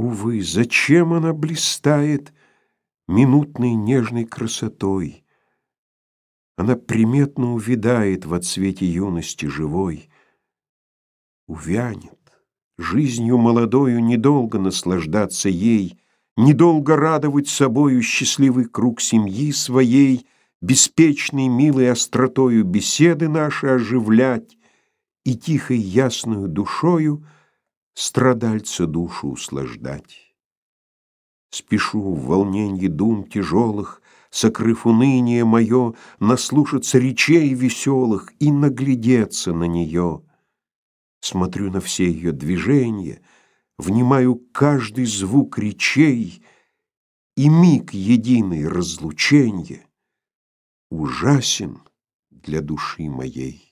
Увы, зачем она блистает Минутной нежной красотой? Она приметно увядает В отсвете юности живой. Увянет, жизнью молодою Недолго наслаждаться ей, Недолго радовать собою Счастливый круг семьи своей, Беспечной милой остротою Беседы наши оживлять И тихой ясною душою — страдальца душу услаждать. Спешу в волненье дум тяжелых, Сокрыв уныние мое, Наслушаться речей веселых И наглядеться на нее. Смотрю на все ее движения, Внимаю каждый звук речей, И миг единый разлученье Ужасен для души моей.